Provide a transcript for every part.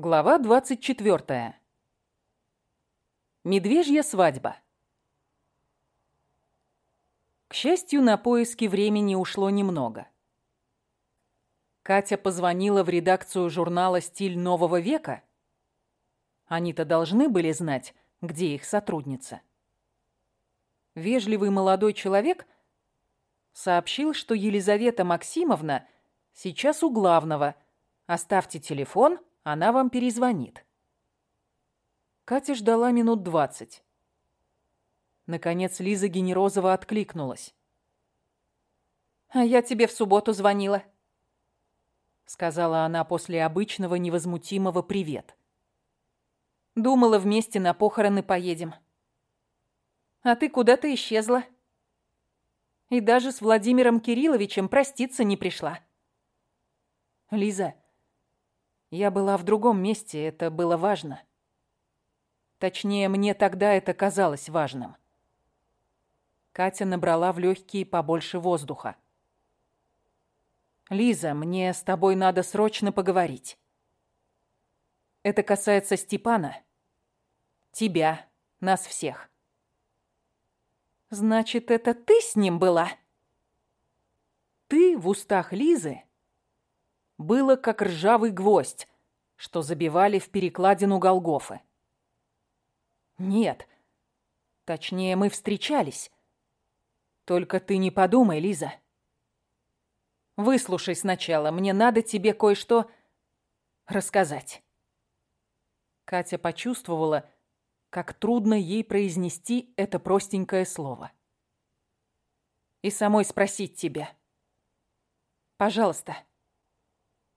Глава 24. Медвежья свадьба. К счастью, на поиски времени ушло немного. Катя позвонила в редакцию журнала «Стиль нового века». Они-то должны были знать, где их сотрудница. Вежливый молодой человек сообщил, что Елизавета Максимовна сейчас у главного. Оставьте телефон – она вам перезвонит. Катя ждала минут двадцать. Наконец Лиза Генерозова откликнулась. «А я тебе в субботу звонила», — сказала она после обычного невозмутимого «привет». «Думала, вместе на похороны поедем. А ты куда-то исчезла. И даже с Владимиром Кирилловичем проститься не пришла». «Лиза, я была в другом месте, это было важно. Точнее, мне тогда это казалось важным. Катя набрала в легкие побольше воздуха. «Лиза, мне с тобой надо срочно поговорить. Это касается Степана, тебя, нас всех». «Значит, это ты с ним была?» «Ты в устах Лизы было как ржавый гвоздь, что забивали в перекладину Голгофы. Нет. Точнее, мы встречались. Только ты не подумай, Лиза. Выслушай сначала, мне надо тебе кое-что рассказать. Катя почувствовала, как трудно ей произнести это простенькое слово. И самой спросить тебя. Пожалуйста,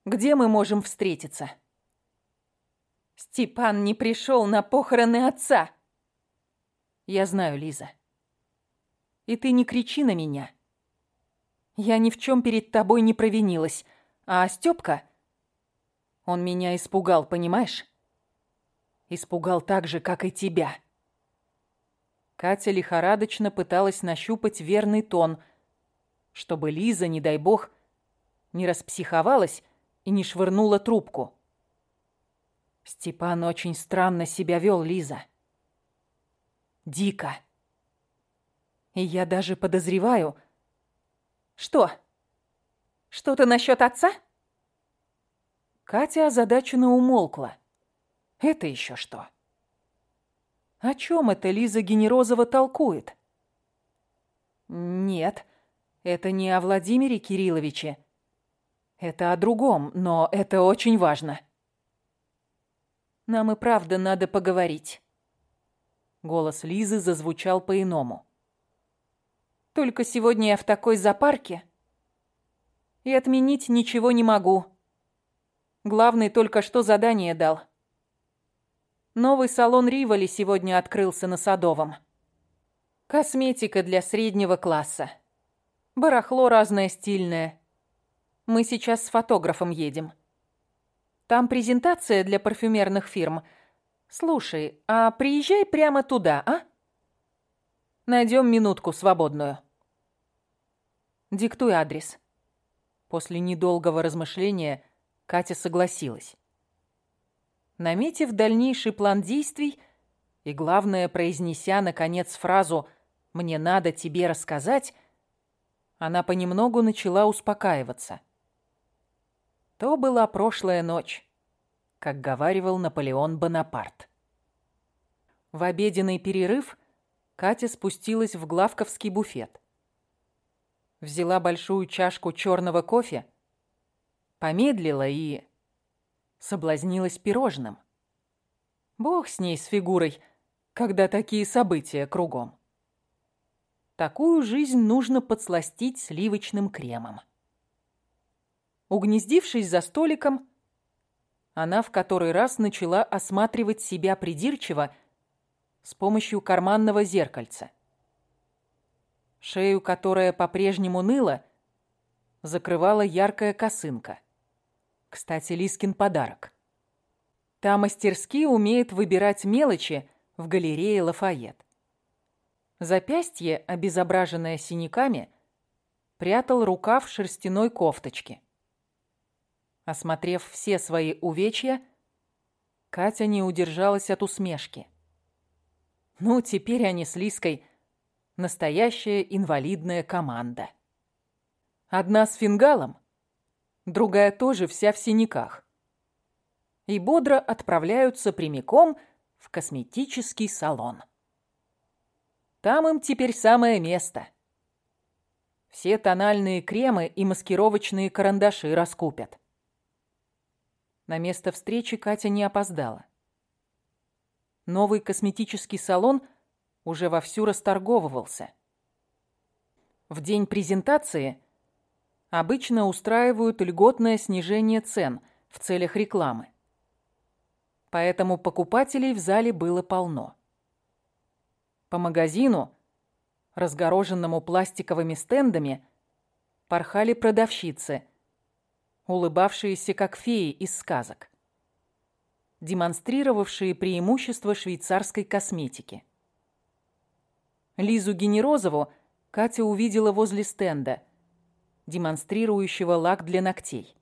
где мы можем встретиться?» «Степан не пришел на похороны отца!» «Я знаю, Лиза. И ты не кричи на меня. Я ни в чем перед тобой не провинилась, а Степка... Он меня испугал, понимаешь? Испугал так же, как и тебя». Катя лихорадочно пыталась нащупать верный тон, чтобы Лиза, не дай бог, не распсиховалась и не швырнула трубку. Степан очень странно себя вел, Лиза. Дико. И я даже подозреваю... Что? Что-то насчет отца? Катя озадаченно умолкла. Это еще что? О чем это Лиза Генерозова толкует? Нет, это не о Владимире Кирилловиче это о другом, но это очень важно. Нам и правда надо поговорить. Голос Лизы зазвучал по-иному. Только сегодня я в такой запарке. И отменить ничего не могу. Главный только что задание дал. Новый салон Риволи сегодня открылся на Садовом. Косметика для среднего класса. Барахло разное стильное. Мы сейчас с фотографом едем. Там презентация для парфюмерных фирм. Слушай, а приезжай прямо туда, а? Найдем минутку свободную. Диктуй адрес. После недолгого размышления Катя согласилась. Наметив дальнейший план действий и, главное, произнеся, наконец, фразу «мне надо тебе рассказать», она понемногу начала успокаиваться – то была прошлая ночь, как говаривал Наполеон Бонапарт. В обеденный перерыв Катя спустилась в главковский буфет. Взяла большую чашку черного кофе, помедлила и соблазнилась пирожным. Бог с ней, с фигурой, когда такие события кругом. Такую жизнь нужно подсластить сливочным кремом. Угнездившись за столиком, она в который раз начала осматривать себя придирчиво с помощью карманного зеркальца. Шею, которая по-прежнему ныла, закрывала яркая косынка. Кстати, Лискин подарок. Та мастерски умеет выбирать мелочи в галерее Лафайет. Запястье, обезображенное синяками, прятал рукав шерстяной кофточки. Осмотрев все свои увечья, Катя не удержалась от усмешки. Ну, теперь они с Лиской настоящая инвалидная команда. Одна с фингалом, другая тоже вся в синяках. И бодро отправляются прямиком в косметический салон. Там им теперь самое место. Все тональные кремы и маскировочные карандаши раскупят. На место встречи Катя не опоздала. Новый косметический салон уже вовсю расторговывался. В день презентации обычно устраивают льготное снижение цен в целях рекламы. Поэтому покупателей в зале было полно. По магазину, разгороженному пластиковыми стендами, порхали продавщицы, улыбавшиеся как феи из сказок, демонстрировавшие преимущества швейцарской косметики. Лизу Генерозову Катя увидела возле стенда, демонстрирующего лак для ногтей.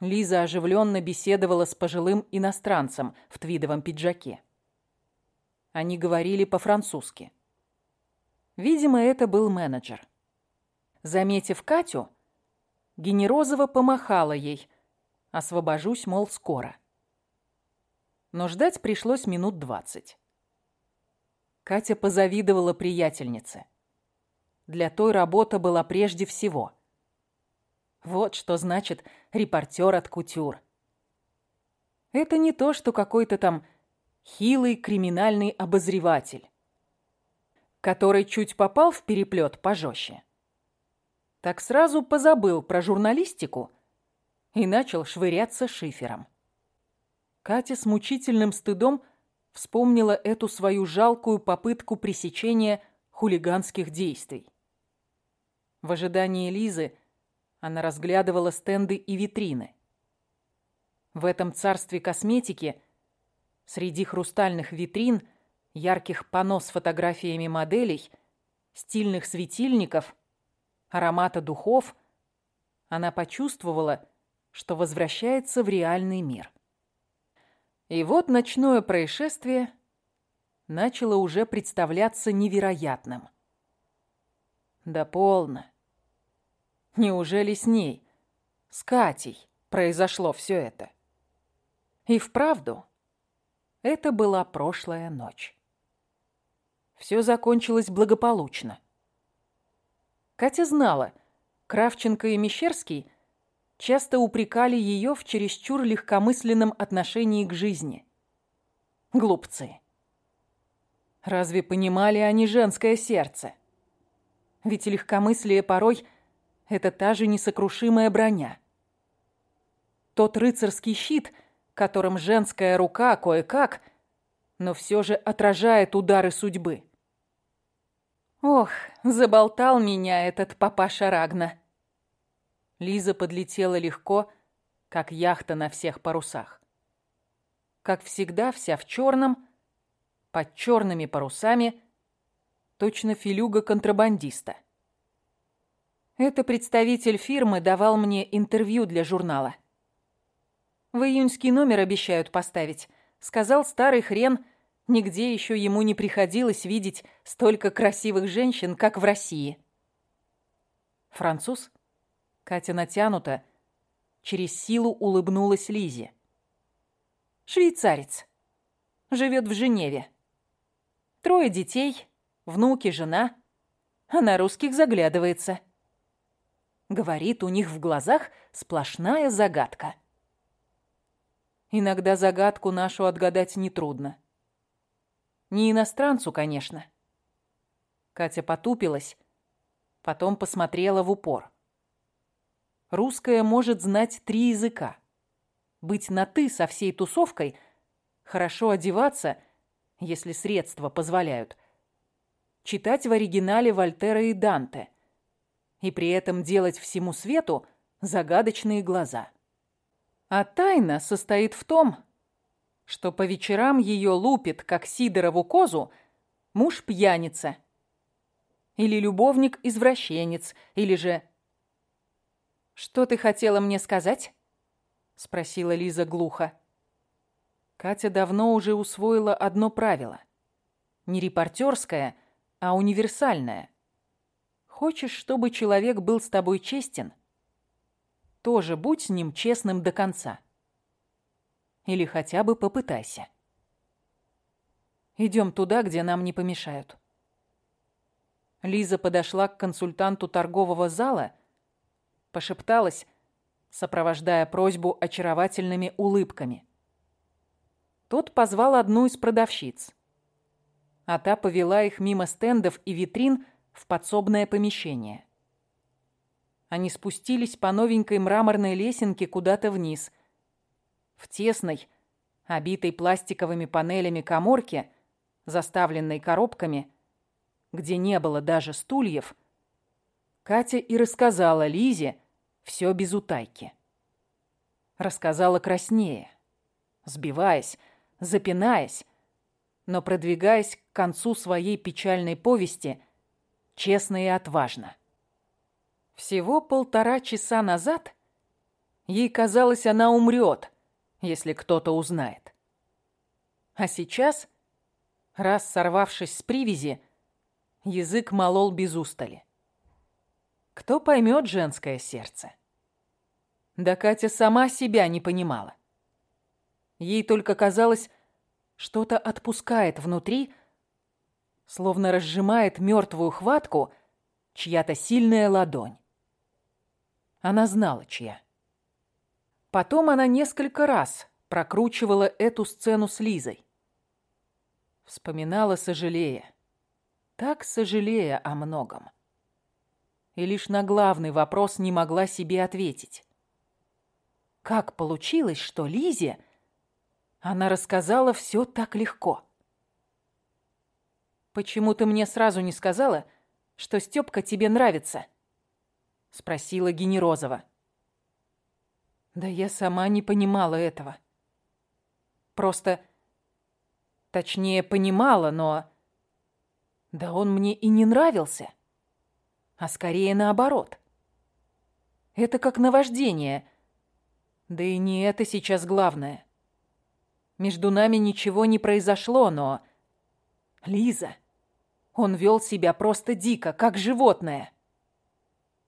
Лиза оживленно беседовала с пожилым иностранцем в твидовом пиджаке. Они говорили по-французски. Видимо, это был менеджер. Заметив Катю, Генерозова помахала ей. Освобожусь, мол, скоро. Но ждать пришлось минут двадцать. Катя позавидовала приятельнице. Для той работа была прежде всего. Вот что значит репортер от кутюр. Это не то, что какой-то там хилый криминальный обозреватель, который чуть попал в переплет пожестче. Так сразу позабыл про журналистику и начал швыряться шифером. Катя с мучительным стыдом вспомнила эту свою жалкую попытку пресечения хулиганских действий. В ожидании Лизы она разглядывала стенды и витрины. В этом царстве косметики – Среди хрустальных витрин, ярких панно с фотографиями моделей, стильных светильников, аромата духов, она почувствовала, что возвращается в реальный мир. И вот ночное происшествие начало уже представляться невероятным. Да полно. Неужели с ней, с Катей, произошло все это? И вправду, это была прошлая ночь. Все закончилось благополучно. Катя знала, Кравченко и Мещерский часто упрекали ее в чересчур легкомысленном отношении к жизни. Глупцы. Разве понимали они женское сердце? Ведь легкомыслие порой — это та же несокрушимая броня. Тот рыцарский щит — которым женская рука кое-как, но все же отражает удары судьбы. Ох, заболтал меня этот папаша Рагна. Лиза подлетела легко, как яхта на всех парусах. Как всегда, вся в черном, под черными парусами, точно филюга контрабандиста. Это представитель фирмы давал мне интервью для журнала. В июньский номер обещают поставить. Сказал старый хрен, нигде еще ему не приходилось видеть столько красивых женщин, как в России. Француз? Катя натянута, через силу улыбнулась Лизе. Швейцарец. Живет в Женеве. Трое детей, внуки, жена. А на русских заглядывается. Говорит, у них в глазах сплошная загадка. Иногда загадку нашу отгадать нетрудно. Не иностранцу, конечно. Катя потупилась, потом посмотрела в упор. Русская может знать три языка. Быть на «ты» со всей тусовкой, хорошо одеваться, если средства позволяют, читать в оригинале Вольтера и Данте и при этом делать всему свету загадочные глаза. А тайна состоит в том, что по вечерам ее лупит, как Сидорову козу, муж-пьяница. Или любовник-извращенец, или же... «Что ты хотела мне сказать?» — спросила Лиза глухо. Катя давно уже усвоила одно правило. Не репортерское, а универсальное. Хочешь, чтобы человек был с тобой честен? Тоже будь с ним честным до конца. Или хотя бы попытайся. Идем туда, где нам не помешают. Лиза подошла к консультанту торгового зала, пошепталась, сопровождая просьбу очаровательными улыбками. Тот позвал одну из продавщиц. А та повела их мимо стендов и витрин в подсобное помещение. Они спустились по новенькой мраморной лесенке куда-то вниз. В тесной, обитой пластиковыми панелями коморке, заставленной коробками, где не было даже стульев, Катя и рассказала Лизе все без утайки. Рассказала краснее, сбиваясь, запинаясь, но продвигаясь к концу своей печальной повести честно и отважно. Всего полтора часа назад ей казалось, она умрет, если кто-то узнает. А сейчас, раз сорвавшись с привязи, язык молол без устали. Кто поймет женское сердце? Да Катя сама себя не понимала. Ей только казалось, что-то отпускает внутри, словно разжимает мертвую хватку чья-то сильная ладонь. Она знала, чья. Потом она несколько раз прокручивала эту сцену с Лизой. Вспоминала, сожалея. Так сожалея о многом. И лишь на главный вопрос не могла себе ответить. Как получилось, что Лизе она рассказала все так легко. «Почему ты мне сразу не сказала, что Стёпка тебе нравится?» — спросила Генерозова. «Да я сама не понимала этого. Просто... Точнее, понимала, но... Да он мне и не нравился. А скорее наоборот. Это как наваждение. Да и не это сейчас главное. Между нами ничего не произошло, но... Лиза... Он вел себя просто дико, как животное.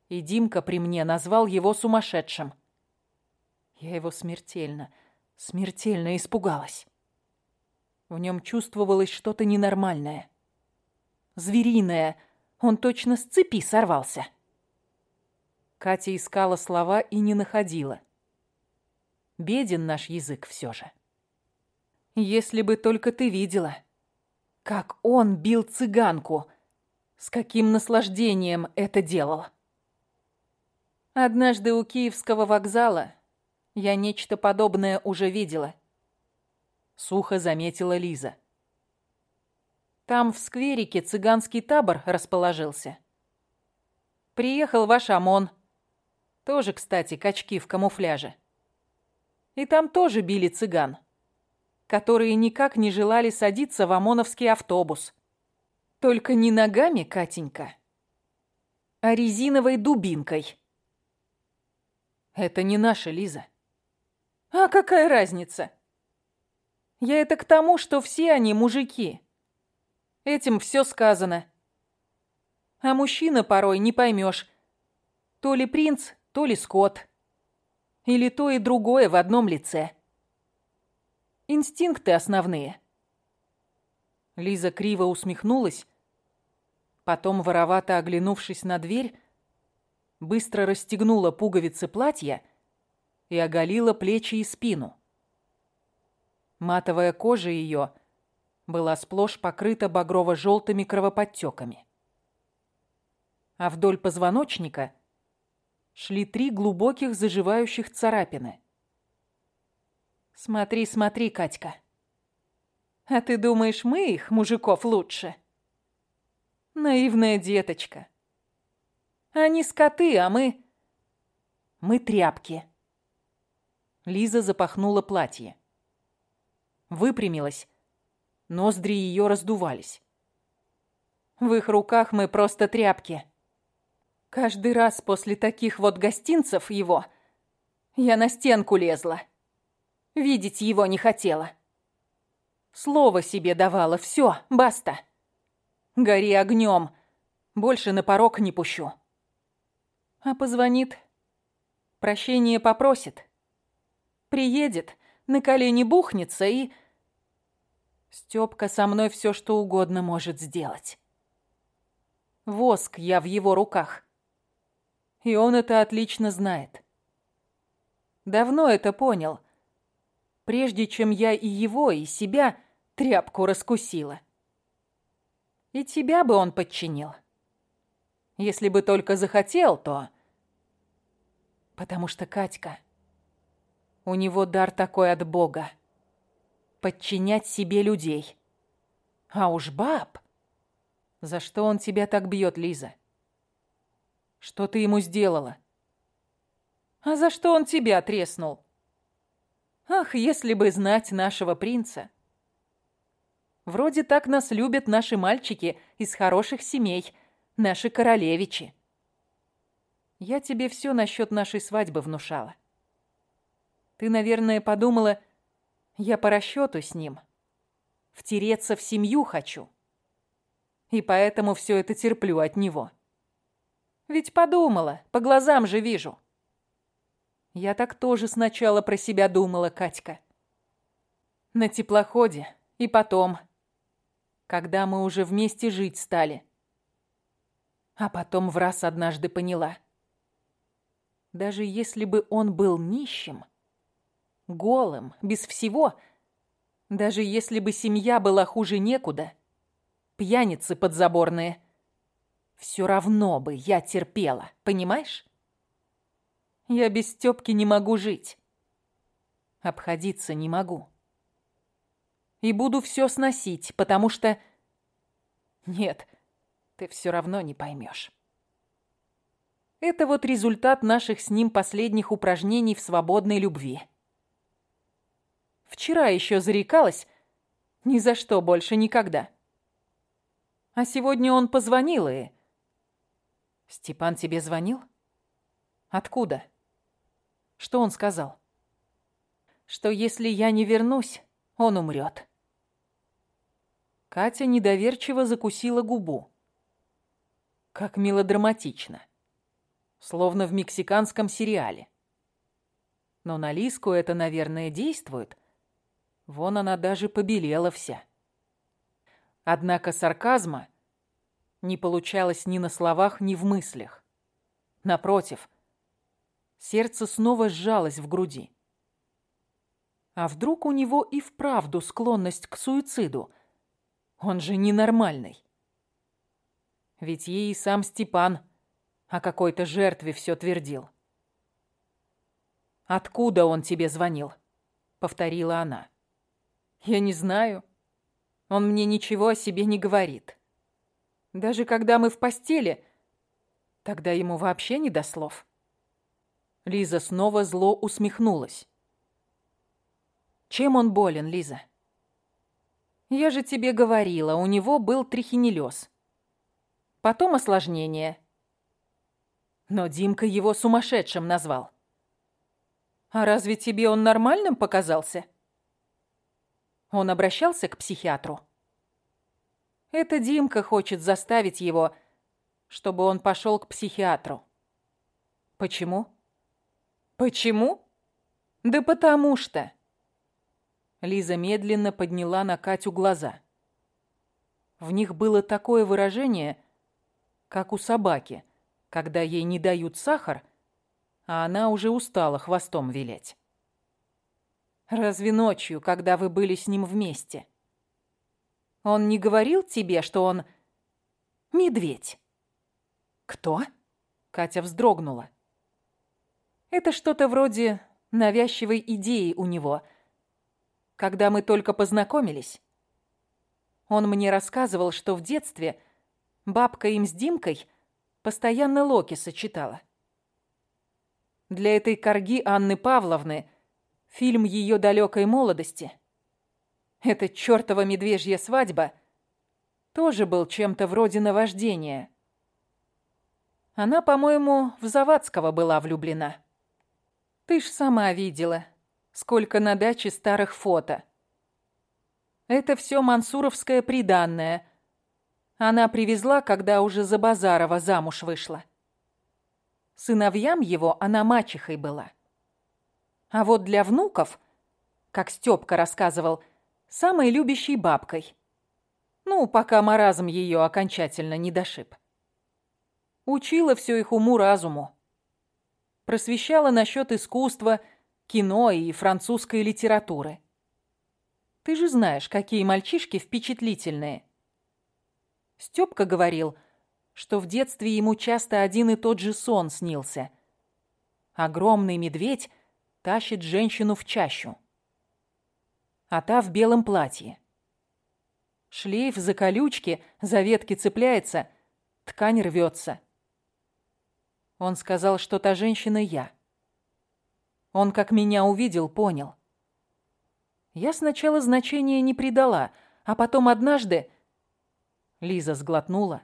И Димка при мне назвал его сумасшедшим. Я его смертельно, смертельно испугалась. В нем чувствовалось что-то ненормальное. Звериное. Он точно с цепи сорвался. Катя искала слова и не находила. Беден наш язык все же. Если бы только ты видела, как он бил цыганку, с каким наслаждением это делал. Однажды у Киевского вокзала я нечто подобное уже видела. Сухо заметила Лиза. Там в скверике цыганский табор расположился. Приехал ваш ОМОН. Тоже, кстати, качки в камуфляже. И там тоже били цыган которые никак не желали садиться в ОМОНовский автобус. Только не ногами, Катенька, а резиновой дубинкой. Это не наша Лиза. А какая разница? Я это к тому, что все они мужики. Этим все сказано. А мужчина порой не поймешь, то ли принц, то ли скот. Или то и другое в одном лице. Инстинкты основные. Лиза криво усмехнулась, потом, воровато оглянувшись на дверь, быстро расстегнула пуговицы платья и оголила плечи и спину. Матовая кожа ее была сплошь покрыта багрово-желтыми кровоподтеками. А вдоль позвоночника шли три глубоких заживающих царапины. Смотри, смотри, Катька. А ты думаешь, мы их, мужиков, лучше? Наивная деточка. Они скоты, а мы... Мы тряпки. Лиза запахнула платье. Выпрямилась. Ноздри ее раздувались. В их руках мы просто тряпки. Каждый раз после таких вот гостинцев его я на стенку лезла. Видеть его не хотела. Слово себе давала. Все, баста. Гори огнем. Больше на порог не пущу. А позвонит. Прощение попросит. Приедет, на колени бухнется и... Стёпка со мной все что угодно может сделать. Воск я в его руках. И он это отлично знает. Давно это понял. Прежде чем я и его, и себя тряпку раскусила. И тебя бы он подчинил. Если бы только захотел, то... Потому что Катька... У него дар такой от Бога. Подчинять себе людей. А уж баб... За что он тебя так бьет, Лиза? Что ты ему сделала? А за что он тебя треснул? Ах, если бы знать нашего принца. Вроде так нас любят наши мальчики из хороших семей, наши королевичи. Я тебе все насчет нашей свадьбы внушала. Ты, наверное, подумала, я по расчету с ним. Втереться в семью хочу. И поэтому все это терплю от него. Ведь подумала, по глазам же вижу. Я так тоже сначала про себя думала, Катька. На теплоходе и потом, когда мы уже вместе жить стали. А потом в раз однажды поняла. Даже если бы он был нищим, голым, без всего, даже если бы семья была хуже некуда, пьяницы подзаборные, все равно бы я терпела, понимаешь? Я без Стёпки не могу жить. Обходиться не могу и буду все сносить, потому что... Нет, ты все равно не поймешь. Это вот результат наших с ним последних упражнений в свободной любви. Вчера еще зарекалась, ни за что больше никогда. А сегодня он позвонил и... Степан тебе звонил? Откуда? Что он сказал? Что если я не вернусь, он умрет. Катя недоверчиво закусила губу. Как мелодраматично. Словно в мексиканском сериале. Но на Лиску это, наверное, действует. Вон она даже побелела вся. Однако сарказма не получалось ни на словах, ни в мыслях. Напротив, сердце снова сжалось в груди. А вдруг у него и вправду склонность к суициду – он же ненормальный. Ведь ей и сам Степан о какой-то жертве все твердил. «Откуда он тебе звонил?» — повторила она. «Я не знаю. Он мне ничего о себе не говорит. Даже когда мы в постели, тогда ему вообще не до слов». Лиза снова зло усмехнулась. «Чем он болен, Лиза?» Я же тебе говорила, у него был трихинеллез. Потом осложнение. Но Димка его сумасшедшим назвал. А разве тебе он нормальным показался? Он обращался к психиатру. Это Димка хочет заставить его, чтобы он пошел к психиатру. Почему? Почему? Да потому что... Лиза медленно подняла на Катю глаза. В них было такое выражение, как у собаки, когда ей не дают сахар, а она уже устала хвостом вилять. «Разве ночью, когда вы были с ним вместе? Он не говорил тебе, что он медведь?» «Кто?» — Катя вздрогнула. «Это что-то вроде навязчивой идеи у него — когда мы только познакомились. Он мне рассказывал, что в детстве бабка им с Димкой постоянно Локи сочетала. Для этой корги Анны Павловны фильм ее далекой молодости, эта чертова медвежья свадьба, тоже был чем-то вроде наваждения. Она, по-моему, в Завадского была влюблена. Ты ж сама видела, Сколько на даче старых фото. Это все мансуровское приданное. Она привезла, когда уже за Базарова замуж вышла. Сыновьям его она мачехой была. А вот для внуков, как Стёпка рассказывал, самой любящей бабкой. Ну, пока маразм ее окончательно не дошиб. Учила все их уму-разуму. Просвещала насчет искусства, кино и французской литературы. Ты же знаешь, какие мальчишки впечатлительные. Стёпка говорил, что в детстве ему часто один и тот же сон снился. Огромный медведь тащит женщину в чащу. А та в белом платье. Шлейф за колючки, за ветки цепляется, ткань рвется. Он сказал, что та женщина я. Он, как меня увидел, понял. Я сначала значения не придала, а потом однажды... Лиза сглотнула.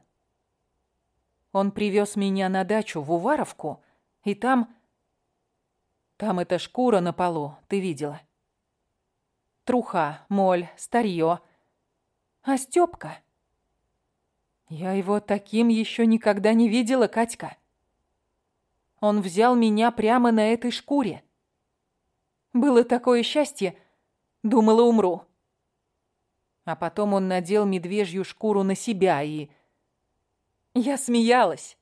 Он привез меня на дачу в Уваровку, и там... Там эта шкура на полу, ты видела. Труха, моль, старье. А Стёпка? Я его таким еще никогда не видела, Катька. Он взял меня прямо на этой шкуре. Было такое счастье, думала, умру. А потом он надел медвежью шкуру на себя, и... Я смеялась.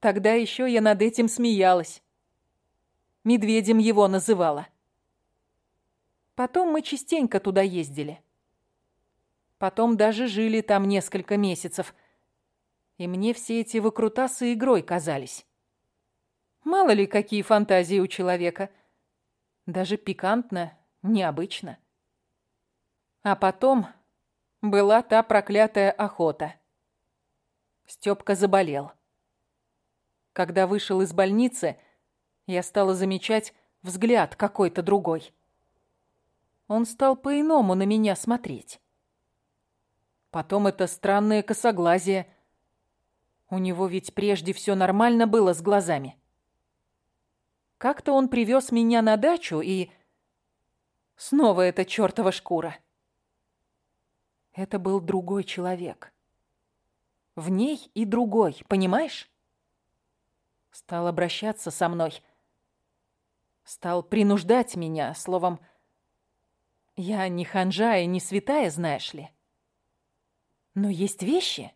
Тогда еще я над этим смеялась. Медведем его называла. Потом мы частенько туда ездили. Потом даже жили там несколько месяцев. И мне все эти выкрутасы игрой казались. Мало ли, какие фантазии у человека. Даже пикантно, необычно. А потом была та проклятая охота. Стёпка заболел. Когда вышел из больницы, я стала замечать взгляд какой-то другой. Он стал по-иному на меня смотреть. Потом это странное косоглазие. У него ведь прежде все нормально было с глазами. Как-то он привез меня на дачу и... Снова эта чертова шкура. Это был другой человек. В ней и другой, понимаешь? Стал обращаться со мной. Стал принуждать меня, словом... Я не ханжа и не святая, знаешь ли. Но есть вещи.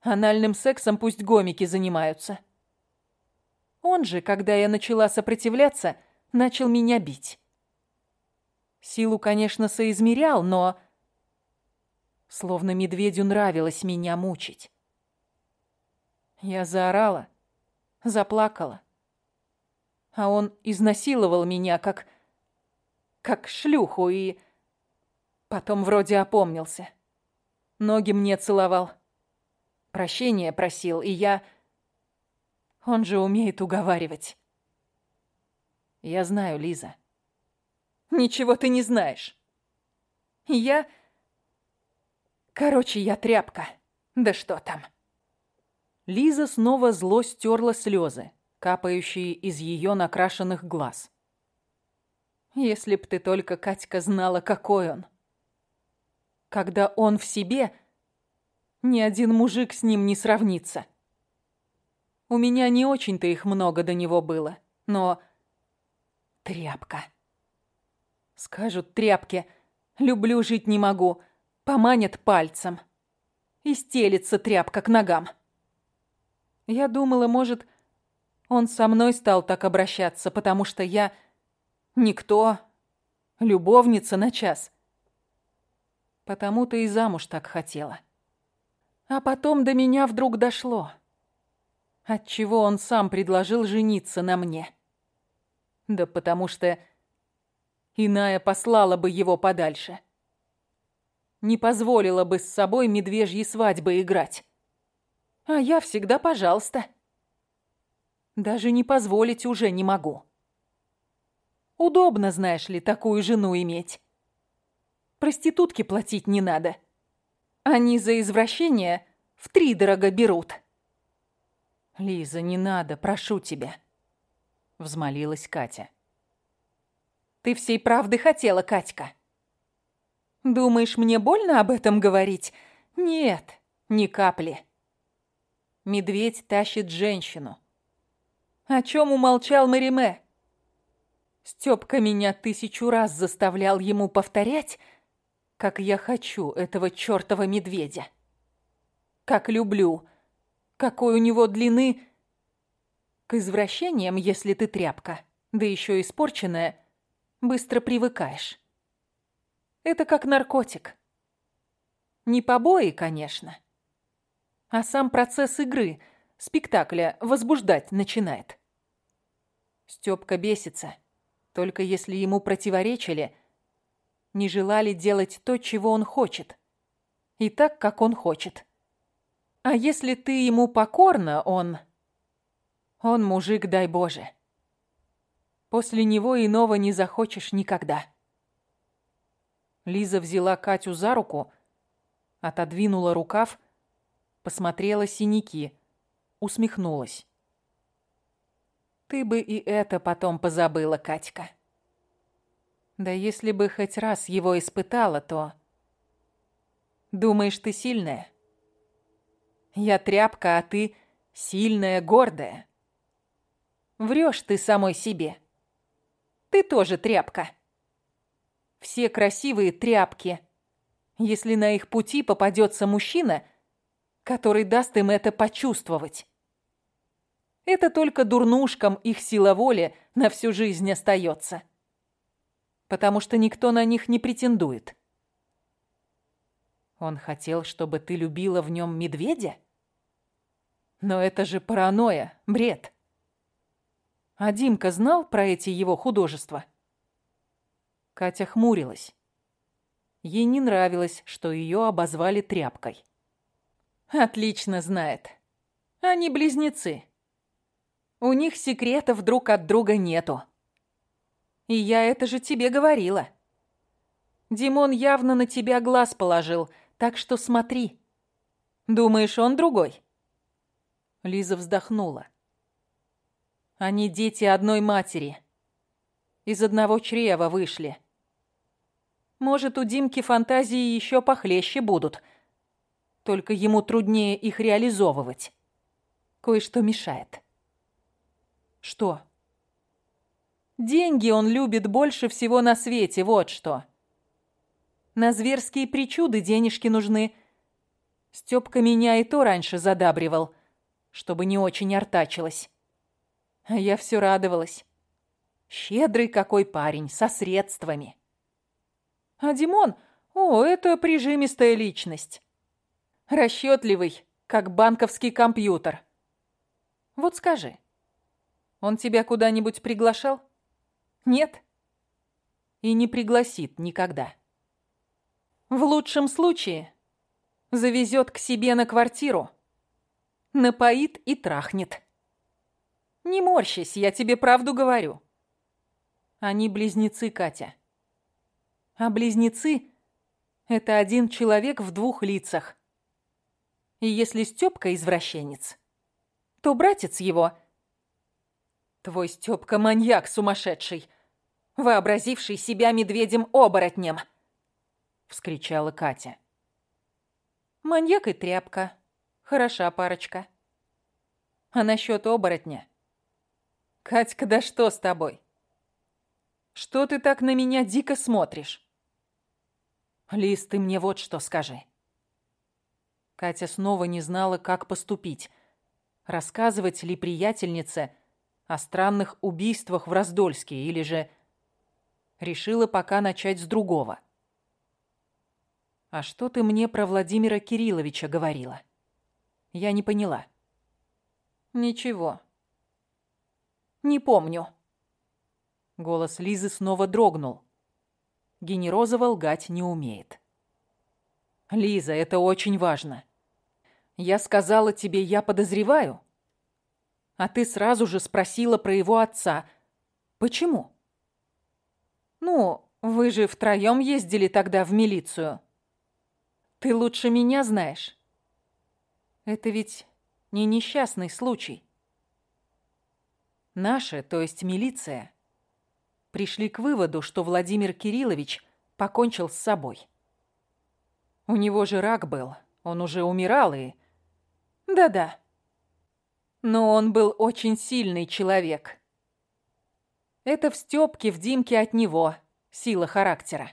Анальным сексом пусть гомики занимаются. Он же, когда я начала сопротивляться, начал меня бить. Силу, конечно, соизмерял, но... Словно медведю нравилось меня мучить. Я заорала, заплакала. А он изнасиловал меня, как... как шлюху, и... Потом вроде опомнился. Ноги мне целовал. Прощения просил, и я... Он же умеет уговаривать. Я знаю, Лиза. Ничего ты не знаешь. Я... Короче, я тряпка. Да что там. Лиза снова зло стерла слезы, капающие из ее накрашенных глаз. Если б ты только, Катька, знала, какой он. Когда он в себе, ни один мужик с ним не сравнится. У меня не очень-то их много до него было, но... Тряпка. Скажут тряпки, люблю жить не могу, поманят пальцем. И стелится тряпка к ногам. Я думала, может, он со мной стал так обращаться, потому что я никто, любовница на час. Потому-то и замуж так хотела. А потом до меня вдруг дошло. Отчего он сам предложил жениться на мне? Да потому что иная послала бы его подальше. Не позволила бы с собой медвежьи свадьбы играть. А я всегда пожалуйста. Даже не позволить уже не могу. Удобно, знаешь ли, такую жену иметь. Проститутке платить не надо. Они за извращение втридорого берут. «Лиза, не надо, прошу тебя», — взмолилась Катя. «Ты всей правды хотела, Катька. Думаешь, мне больно об этом говорить? Нет, ни капли. Медведь тащит женщину. О чем умолчал Мариме? Стёпка меня тысячу раз заставлял ему повторять, как я хочу этого чёртова медведя. Как люблю, какой у него длины... К извращениям, если ты тряпка, да ещё испорченная, быстро привыкаешь. Это как наркотик. Не побои, конечно, а сам процесс игры, спектакля возбуждать начинает. Стёпка бесится, только если ему противоречили, не желали делать то, чего он хочет, и так, как он хочет. А если ты ему покорна, он... Он мужик, дай Боже. После него иного не захочешь никогда. Лиза взяла Катю за руку, отодвинула рукав, посмотрела синяки, усмехнулась. Ты бы и это потом позабыла, Катька. Да если бы хоть раз его испытала, то... Думаешь, ты сильная? Я тряпка, а ты сильная, гордая. Врешь ты самой себе. Ты тоже тряпка. Все красивые тряпки. Если на их пути попадется мужчина, который даст им это почувствовать. Это только дурнушкам их сила воли на всю жизнь остается. Потому что никто на них не претендует. Он хотел, чтобы ты любила в нем медведя? Но это же паранойя, бред. А Димка знал про эти его художества? Катя хмурилась. Ей не нравилось, что ее обозвали тряпкой. Отлично знает. Они близнецы. У них секретов друг от друга нету. И я это же тебе говорила. Димон явно на тебя глаз положил, так что смотри. Думаешь, он другой?» Лиза вздохнула. «Они дети одной матери. Из одного чрева вышли. Может, у Димки фантазии еще похлеще будут. Только ему труднее их реализовывать. Кое-что мешает». Что? Деньги он любит больше всего на свете, вот что. На зверские причуды денежки нужны. Стёпка меня и то раньше задабривал, чтобы не очень артачилась. А я все радовалась. Щедрый какой парень, со средствами. А Димон, о, это прижимистая личность. Расчетливый, как банковский компьютер. Вот скажи, он тебя куда-нибудь приглашал? Нет? И не пригласит никогда. В лучшем случае завезет к себе на квартиру, напоит и трахнет. Не морщись, я тебе правду говорю. Они близнецы, Катя. А близнецы — это один человек в двух лицах. И если Стёпка извращенец, то братец его — Твой Стёпка маньяк сумасшедший, вообразивший себя медведем-оборотнем!» — вскричала Катя. «Маньяк и тряпка. Хороша парочка. А насчет оборотня? Катька, да что с тобой? Что ты так на меня дико смотришь? Лиз, ты мне вот что скажи». Катя снова не знала, как поступить. Рассказывать ли приятельнице — о странных убийствах в Раздольске или же решила пока начать с другого. «А что ты мне про Владимира Кирилловича говорила?» Я не поняла. «Ничего. Не помню». Голос Лизы снова дрогнул. Генерозова лгать не умеет. «Лиза, это очень важно. Я сказала тебе, я подозреваю, а ты сразу же спросила про его отца. Почему? Ну, вы же втроем ездили тогда в милицию. Ты лучше меня знаешь. Это ведь не несчастный случай. Наши, то есть милиция, пришли к выводу, что Владимир Кириллович покончил с собой. У него же рак был. Он уже умирал и... Да-да. Но он был очень сильный человек. Это в Стёпке, в Димке от него. Сила характера.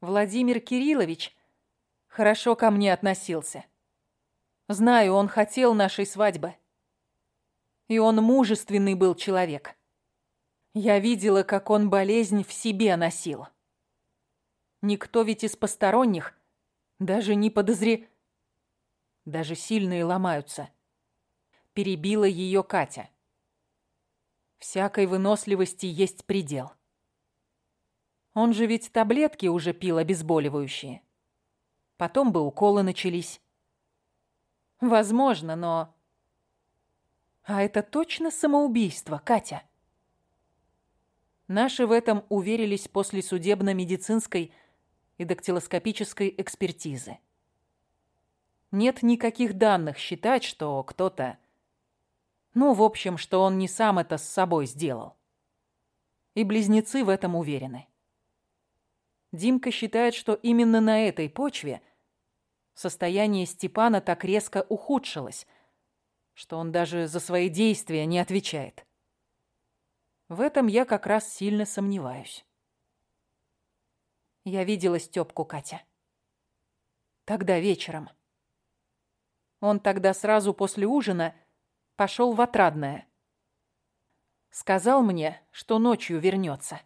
Владимир Кириллович хорошо ко мне относился. Знаю, он хотел нашей свадьбы. И он мужественный был человек. Я видела, как он болезнь в себе носил. Никто ведь из посторонних даже не подозре... Даже сильные ломаются. Перебила ее Катя. Всякой выносливости есть предел. Он же ведь таблетки уже пил обезболивающие. Потом бы уколы начались. Возможно, но... А это точно самоубийство, Катя? Наши в этом уверились после судебно-медицинской и дактилоскопической экспертизы. Нет никаких данных считать, что кто-то... Ну, в общем, что он не сам это с собой сделал. И близнецы в этом уверены. Димка считает, что именно на этой почве состояние Степана так резко ухудшилось, что он даже за свои действия не отвечает. В этом я как раз сильно сомневаюсь. Я видела Стёпку, Катя. Тогда вечером. Он тогда сразу после ужина пошел в Отрадное. Сказал мне, что ночью вернется,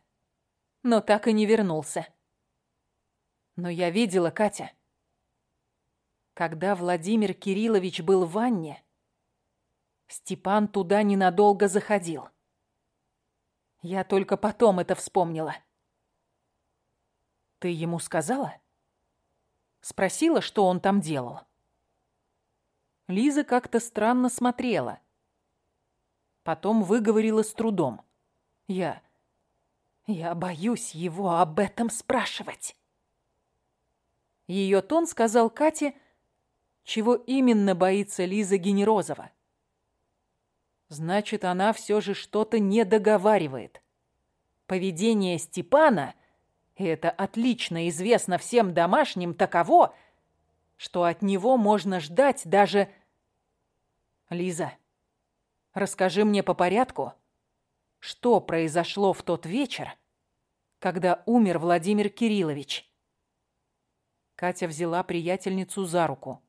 но так и не вернулся. Но я видела, Катя, когда Владимир Кириллович был в ванне, Степан туда ненадолго заходил. Я только потом это вспомнила. Ты ему сказала? Спросила, что он там делал? Лиза как-то странно смотрела. Потом выговорила с трудом. Я... Я боюсь его об этом спрашивать. Ее тон сказал Кате, чего именно боится Лиза Генерозова. Значит, она все же что-то не договаривает. Поведение Степана — и это отлично известно всем домашним таково, что от него можно ждать даже... Лиза, расскажи мне по порядку, что произошло в тот вечер, когда умер Владимир Кириллович. Катя взяла приятельницу за руку.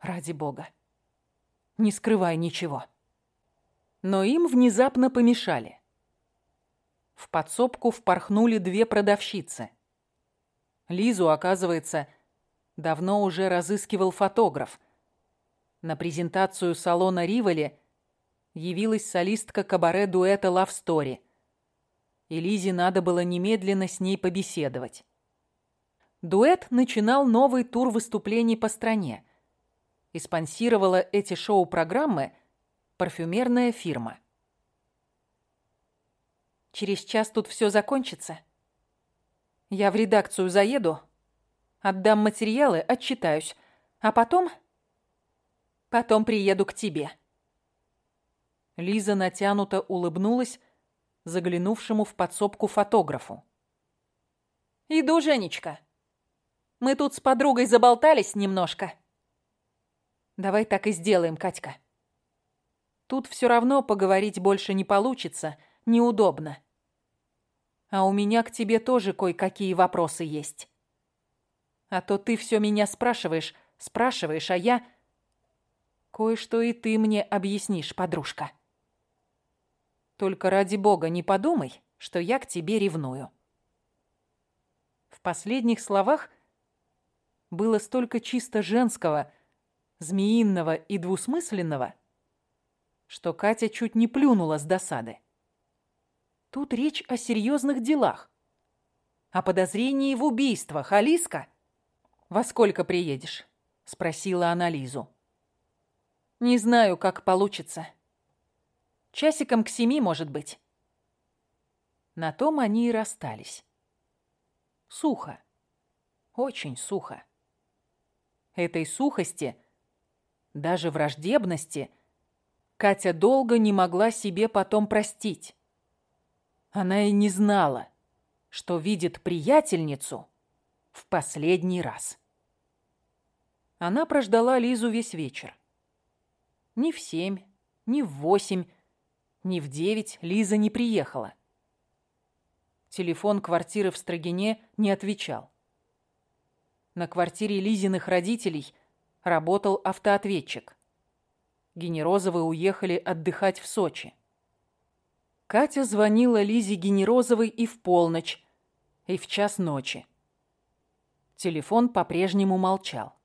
Ради бога, не скрывай ничего. Но им внезапно помешали. В подсобку впорхнули две продавщицы. Лизу, оказывается, давно уже разыскивал фотограф. На презентацию салона Риволи явилась солистка кабаре-дуэта «Love Story». И Лизе надо было немедленно с ней побеседовать. Дуэт начинал новый тур выступлений по стране. И спонсировала эти шоу-программы парфюмерная фирма. Через час тут все закончится. Я в редакцию заеду, отдам материалы, отчитаюсь, а потом... Потом приеду к тебе». Лиза натянуто улыбнулась заглянувшему в подсобку фотографу. «Иду, Женечка. Мы тут с подругой заболтались немножко». «Давай так и сделаем, Катька. Тут все равно поговорить больше не получится, неудобно. А у меня к тебе тоже кое-какие вопросы есть. А то ты все меня спрашиваешь, спрашиваешь, а я... Кое-что и ты мне объяснишь, подружка. Только ради бога не подумай, что я к тебе ревную. В последних словах было столько чисто женского, змеиного и двусмысленного, что Катя чуть не плюнула с досады. Тут речь о серьезных делах. О подозрении в убийствах, Алиска. «Во сколько приедешь?» — спросила она Лизу. «Не знаю, как получится. Часиком к семи, может быть». На том они и расстались. Сухо. Очень сухо. Этой сухости, даже враждебности, Катя долго не могла себе потом простить. Она и не знала, что видит приятельницу В последний раз. Она прождала Лизу весь вечер. Ни в семь, ни в восемь, ни в девять Лиза не приехала. Телефон квартиры в Строгине не отвечал. На квартире Лизиных родителей работал автоответчик. Генерозовы уехали отдыхать в Сочи. Катя звонила Лизе Генерозовой и в полночь, и в час ночи. Телефон по-прежнему молчал.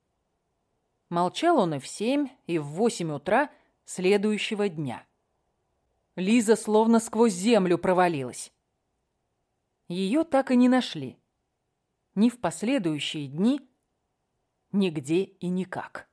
Молчал он и в семь, и в восемь утра следующего дня. Лиза словно сквозь землю провалилась. Ее так и не нашли. Ни в последующие дни, нигде и никак.